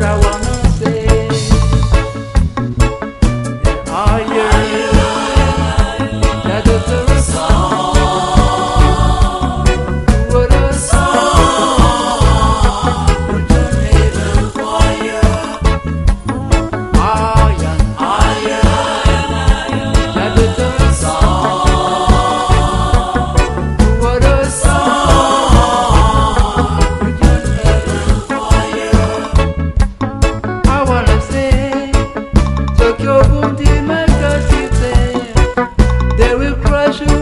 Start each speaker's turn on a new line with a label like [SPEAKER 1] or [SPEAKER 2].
[SPEAKER 1] I want. gradually